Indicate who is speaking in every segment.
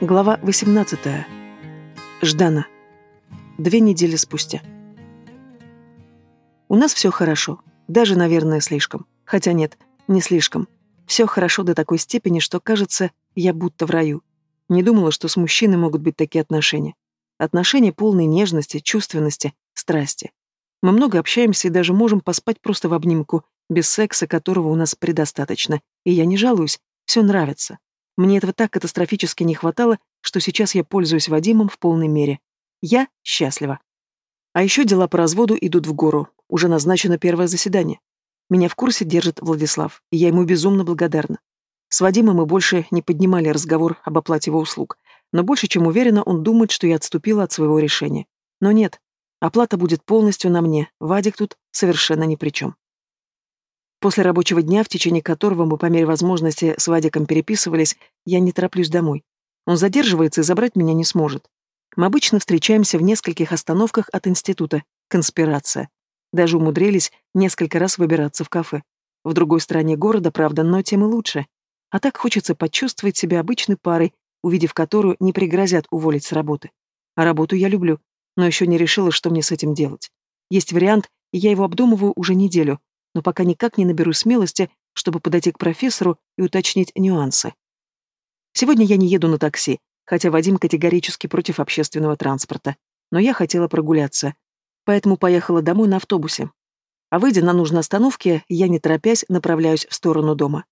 Speaker 1: Глава 18. Ждана. Две недели спустя. У нас все хорошо. Даже, наверное, слишком. Хотя нет, не слишком. Все хорошо до такой степени, что, кажется, я будто в раю. Не думала, что с мужчиной могут быть такие отношения. Отношения полные нежности, чувственности, страсти. Мы много общаемся и даже можем поспать просто в обнимку, без секса, которого у нас предостаточно. И я не жалуюсь, все нравится. Мне этого так катастрофически не хватало, что сейчас я пользуюсь Вадимом в полной мере. Я счастлива. А еще дела по разводу идут в гору. Уже назначено первое заседание. Меня в курсе держит Владислав, и я ему безумно благодарна. С Вадимом мы больше не поднимали разговор об оплате его услуг, но больше чем уверена, он думает, что я отступила от своего решения. Но нет, оплата будет полностью на мне, Вадик тут совершенно ни при чем. После рабочего дня, в течение которого мы по мере возможности с Вадиком переписывались, я не тороплюсь домой. Он задерживается и забрать меня не сможет. Мы обычно встречаемся в нескольких остановках от института. Конспирация. Даже умудрились несколько раз выбираться в кафе. В другой стороне города, правда, но тем и лучше. А так хочется почувствовать себя обычной парой, увидев которую не пригрозят уволить с работы. А работу я люблю, но еще не решила, что мне с этим делать. Есть вариант, и я его обдумываю уже неделю, но пока никак не наберу смелости, чтобы подойти к профессору и уточнить нюансы. Сегодня я не еду на такси, хотя Вадим категорически против общественного транспорта, но я хотела прогуляться, поэтому поехала домой на автобусе. А выйдя на нужной остановке, я, не торопясь, направляюсь в сторону дома.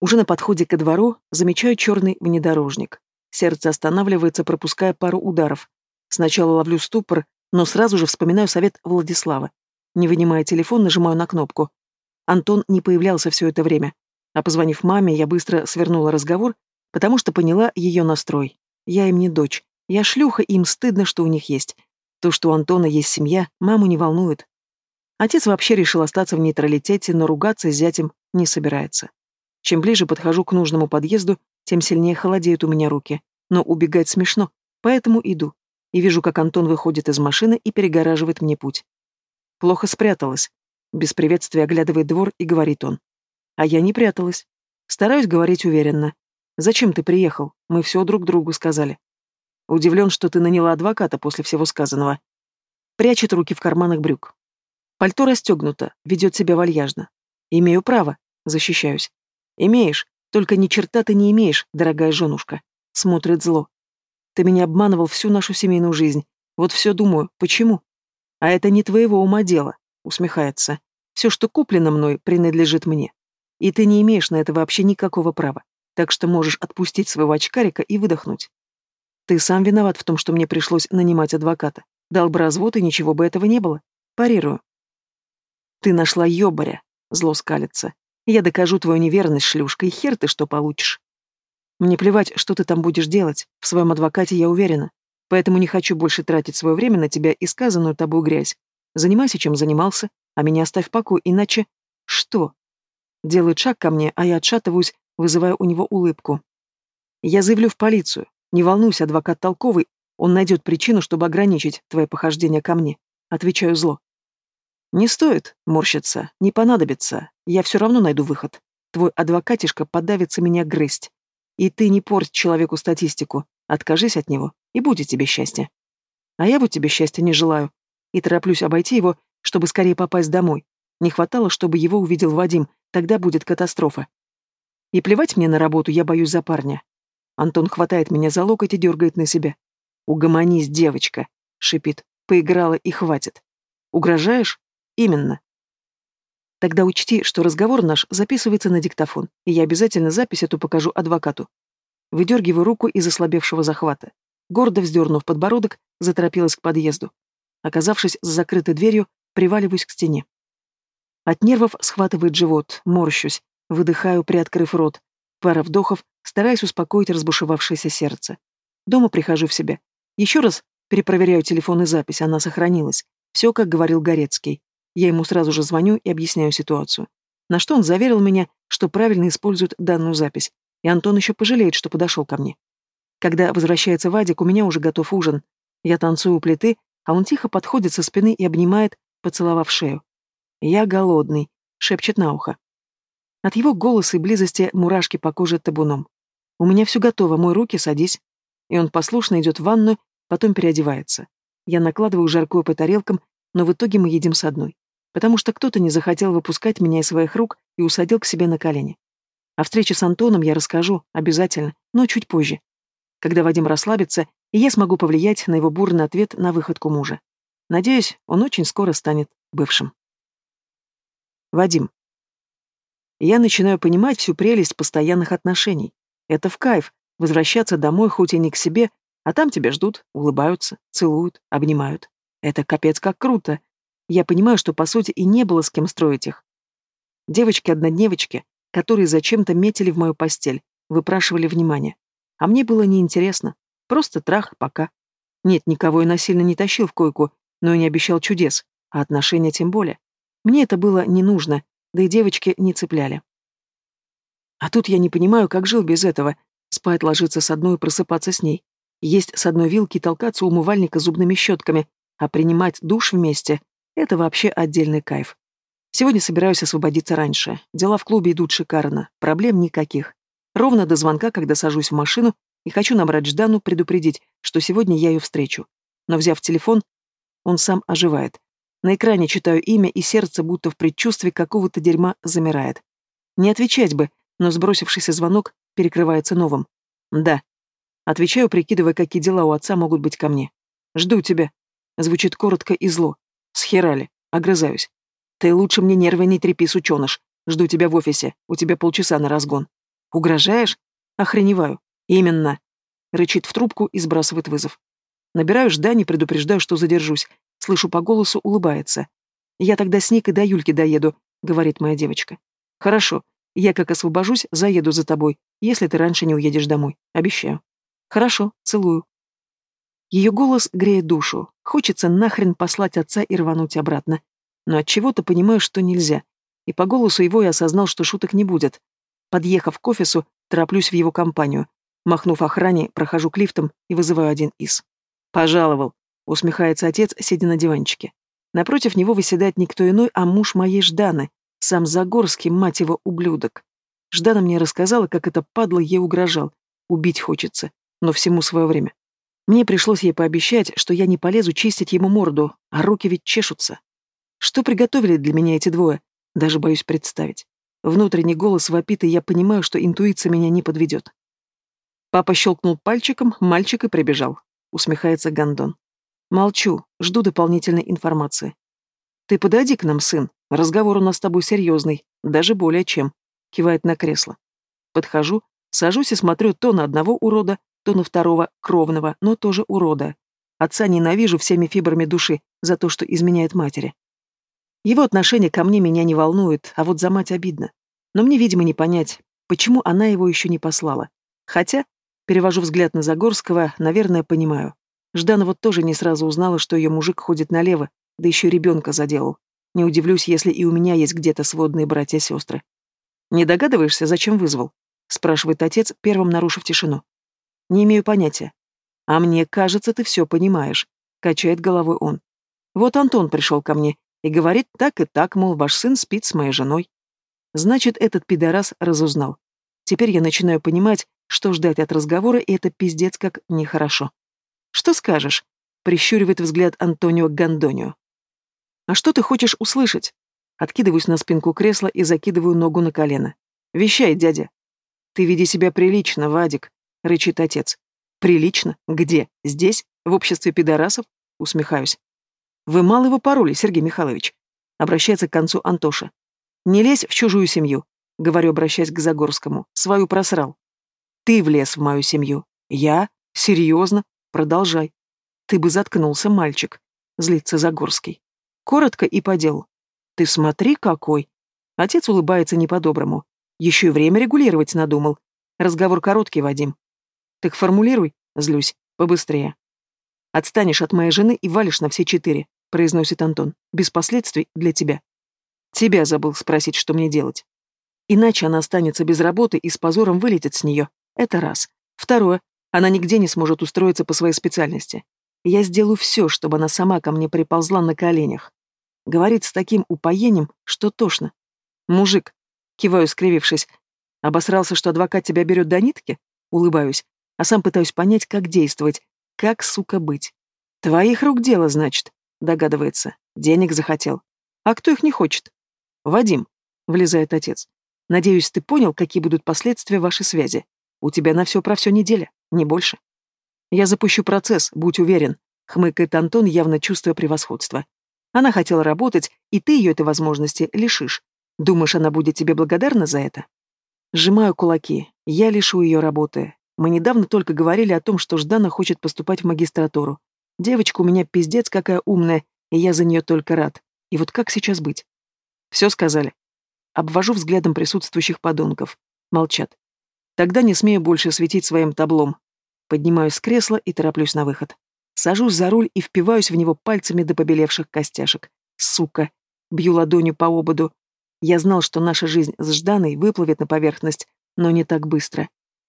Speaker 1: Уже на подходе ко двору замечаю черный внедорожник. Сердце останавливается, пропуская пару ударов. Сначала ловлю ступор, но сразу же вспоминаю совет Владислава. Не вынимая телефон, нажимаю на кнопку. Антон не появлялся все это время. А позвонив маме, я быстро свернула разговор, потому что поняла ее настрой. Я им не дочь. Я шлюха, им стыдно, что у них есть. То, что у Антона есть семья, маму не волнует. Отец вообще решил остаться в нейтралитете, но ругаться с зятем не собирается. Чем ближе подхожу к нужному подъезду, тем сильнее холодеют у меня руки. Но убегать смешно, поэтому иду. И вижу, как Антон выходит из машины и перегораживает мне путь. Плохо спряталась. Без приветствия оглядывает двор и говорит он. А я не пряталась. Стараюсь говорить уверенно. Зачем ты приехал? Мы все друг другу сказали. Удивлен, что ты наняла адвоката после всего сказанного. Прячет руки в карманах брюк. Пальто расстегнуто, ведет себя вальяжно. Имею право, защищаюсь. Имеешь, только ни черта ты не имеешь, дорогая женушка. Смотрит зло. Ты меня обманывал всю нашу семейную жизнь. Вот все думаю, почему? А это не твоего ума дело, усмехается. Все, что куплено мной, принадлежит мне. И ты не имеешь на это вообще никакого права. Так что можешь отпустить своего очкарика и выдохнуть. Ты сам виноват в том, что мне пришлось нанимать адвоката. Дал бы развод, и ничего бы этого не было. Парирую. Ты нашла ёбаря, зло скалится. Я докажу твою неверность, шлюшка, и хер ты что получишь. Мне плевать, что ты там будешь делать. В своем адвокате я уверена. Поэтому не хочу больше тратить свое время на тебя и сказанную тобой грязь. Занимайся, чем занимался, а меня оставь в покое, иначе... Что? Делает шаг ко мне, а я отшатываюсь, вызывая у него улыбку. Я заявлю в полицию. Не волнуйся, адвокат толковый, он найдет причину, чтобы ограничить твое похождение ко мне. Отвечаю зло. Не стоит морщиться, не понадобится. Я все равно найду выход. Твой адвокатишка подавится меня грызть. И ты не порть человеку статистику. Откажись от него, и будет тебе счастье. А я вот тебе счастья не желаю. И тороплюсь обойти его, чтобы скорее попасть домой. Не хватало, чтобы его увидел Вадим, тогда будет катастрофа. И плевать мне на работу, я боюсь за парня. Антон хватает меня за локоть и дергает на себя. «Угомонись, девочка», — шипит. «Поиграла и хватит». «Угрожаешь?» «Именно». Тогда учти, что разговор наш записывается на диктофон, и я обязательно запись эту покажу адвокату. Выдергиваю руку из ослабевшего захвата. Гордо вздернув подбородок, заторопилась к подъезду. Оказавшись за закрытой дверью, приваливаюсь к стене. От нервов схватывает живот, морщусь, выдыхаю, приоткрыв рот. Пара вдохов, стараясь успокоить разбушевавшееся сердце. Дома прихожу в себя. Еще раз перепроверяю телефон и запись, она сохранилась. Все, как говорил Горецкий. Я ему сразу же звоню и объясняю ситуацию. На что он заверил меня, что правильно использует данную запись, и Антон еще пожалеет, что подошел ко мне. Когда возвращается Вадик, у меня уже готов ужин. Я танцую у плиты, а он тихо подходит со спины и обнимает, поцеловав шею. «Я голодный», — шепчет на ухо. От его голоса и близости мурашки по коже табуном. «У меня все готово, мой руки, садись». и он послушно идет в ванную, потом переодевается. Я накладываю жаркое по тарелкам, но в итоге мы едим с одной. Потому что кто-то не захотел выпускать меня из своих рук и усадил к себе на колени. О встрече с Антоном я расскажу, обязательно, но чуть позже. Когда Вадим расслабится, и я смогу повлиять на его бурный ответ на выходку мужа. Надеюсь, он очень скоро станет бывшим. Вадим. Я начинаю понимать всю прелесть постоянных отношений. Это в кайф, возвращаться домой хоть и не к себе, а там тебя ждут, улыбаются, целуют, обнимают. Это капец как круто. Я понимаю, что по сути и не было с кем строить их. Девочки-однодневочки, которые зачем-то метили в мою постель, выпрашивали внимание. А мне было неинтересно. Просто трах пока. Нет, никого я насильно не тащил в койку, но и не обещал чудес, а отношения тем более. Мне это было не нужно, да и девочки не цепляли. А тут я не понимаю, как жил без этого. Спать, ложиться с одной и просыпаться с ней. Есть с одной вилки толкаться у умывальника зубными щетками, а принимать душ вместе — это вообще отдельный кайф. Сегодня собираюсь освободиться раньше. Дела в клубе идут шикарно, проблем никаких. Ровно до звонка, когда сажусь в машину и хочу набрать Ждану, предупредить, что сегодня я ее встречу. Но взяв телефон, он сам оживает. На экране читаю имя, и сердце будто в предчувствии какого-то дерьма замирает. Не отвечать бы, но сбросившийся звонок перекрывается новым. «Да», Отвечаю, прикидывая, какие дела у отца могут быть ко мне. «Жду тебя». Звучит коротко и зло. Схерали. Огрызаюсь. «Ты лучше мне нервы не трепи, сученыш. Жду тебя в офисе. У тебя полчаса на разгон». «Угрожаешь?» «Охреневаю». «Именно». Рычит в трубку и сбрасывает вызов. Набираю Ждани, предупреждаю, что задержусь. Слышу по голосу, улыбается. «Я тогда с Никой до Юльки доеду», — говорит моя девочка. «Хорошо. Я, как освобожусь, заеду за тобой, если ты раньше не уедешь домой. Обещаю». Хорошо, целую. Ее голос греет душу. Хочется нахрен послать отца и рвануть обратно. Но от чего то понимаю, что нельзя. И по голосу его я осознал, что шуток не будет. Подъехав к офису, тороплюсь в его компанию. Махнув охране, прохожу к лифтам и вызываю один из. «Пожаловал», — усмехается отец, сидя на диванчике. Напротив него выседает никто иной, а муж моей Жданы, сам Загорский, мать его, ублюдок. Ждана мне рассказала, как это падло ей угрожал. Убить хочется но всему свое время. Мне пришлось ей пообещать, что я не полезу чистить ему морду, а руки ведь чешутся. Что приготовили для меня эти двое, даже боюсь представить. Внутренний голос вопит, и я понимаю, что интуиция меня не подведет. Папа щелкнул пальчиком, мальчик и прибежал. Усмехается Гандон. Молчу, жду дополнительной информации. Ты подойди к нам, сын. Разговор у нас с тобой серьезный, даже более чем. Кивает на кресло. Подхожу, сажусь и смотрю то на одного урода, то на второго кровного, но тоже урода. Отца ненавижу всеми фибрами души за то, что изменяет матери. Его отношение ко мне меня не волнует, а вот за мать обидно. Но мне, видимо, не понять, почему она его еще не послала. Хотя, перевожу взгляд на Загорского, наверное, понимаю. Жданова тоже не сразу узнала, что ее мужик ходит налево, да еще ребенка заделал. Не удивлюсь, если и у меня есть где-то сводные братья-сестры. «Не догадываешься, зачем вызвал?» — спрашивает отец, первым нарушив тишину. Не имею понятия. А мне кажется, ты все понимаешь, качает головой он. Вот Антон пришел ко мне и говорит так и так, мол, ваш сын спит с моей женой. Значит, этот пидорас разузнал. Теперь я начинаю понимать, что ждать от разговора, и это пиздец как нехорошо. Что скажешь? Прищуривает взгляд Антонио Гандонио. А что ты хочешь услышать? Откидываюсь на спинку кресла и закидываю ногу на колено. Вещай, дядя. Ты веди себя прилично, Вадик, — рычит отец. «Прилично? Где? Здесь? В обществе пидорасов?» — усмехаюсь. «Вы мало его пороли, Сергей Михайлович», — обращается к концу Антоша. «Не лезь в чужую семью», — говорю, обращаясь к Загорскому. «Свою просрал». «Ты влез в мою семью». «Я? Серьезно? Продолжай». «Ты бы заткнулся, мальчик», — злится Загорский. Коротко и по делу. «Ты смотри, какой!» Отец улыбается не по-доброму. Еще и время регулировать надумал. Разговор короткий, Вадим. Так формулируй, злюсь, побыстрее. Отстанешь от моей жены и валишь на все четыре, произносит Антон, без последствий для тебя. Тебя забыл спросить, что мне делать. Иначе она останется без работы и с позором вылетит с нее. Это раз. Второе. Она нигде не сможет устроиться по своей специальности. Я сделаю все, чтобы она сама ко мне приползла на коленях. Говорит с таким упоением, что тошно. Мужик, киваю, скривившись. Обосрался, что адвокат тебя берет до нитки? Улыбаюсь. а сам пытаюсь понять, как действовать, как, сука, быть. Твоих рук дело, значит, догадывается. Денег захотел. А кто их не хочет? Вадим, влезает отец. Надеюсь, ты понял, какие будут последствия вашей связи. У тебя на все про все неделя, не больше. Я запущу процесс, будь уверен, хмыкает Антон, явно чувствуя превосходство. Она хотела работать, и ты ее этой возможности лишишь. Думаешь, она будет тебе благодарна за это? Сжимаю кулаки. Я лишу ее работы. Мы недавно только говорили о том, что Ждана хочет поступать в магистратуру. Девочка у меня пиздец какая умная, и я за нее только рад. И вот как сейчас быть? Все сказали. Обвожу взглядом присутствующих подонков. Молчат. Тогда не смею больше светить своим таблом. Поднимаюсь с кресла и тороплюсь на выход. Сажусь за руль и впиваюсь в него пальцами до побелевших костяшек. Сука. Бью ладонью по ободу. Я знал, что наша жизнь с Жданой выплывет на поверхность, но не так быстро.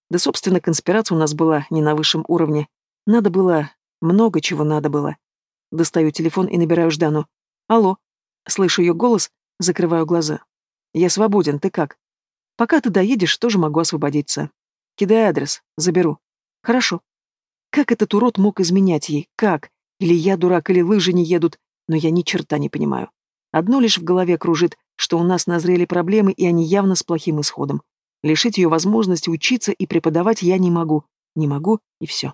Speaker 1: Да, собственно, конспирация у нас была не на высшем уровне. Надо было... Много чего надо было. Достаю телефон и набираю Ждану. «Алло». Слышу ее голос, закрываю глаза. «Я свободен, ты как?» «Пока ты доедешь, тоже могу освободиться. Кидай адрес, заберу». «Хорошо». Как этот урод мог изменять ей? Как? Или я дурак, или лыжи не едут? Но я ни черта не понимаю. Одно лишь в голове кружит, что у нас назрели проблемы, и они явно с плохим исходом. Лишить ее возможности учиться и преподавать я не могу. Не могу, и все.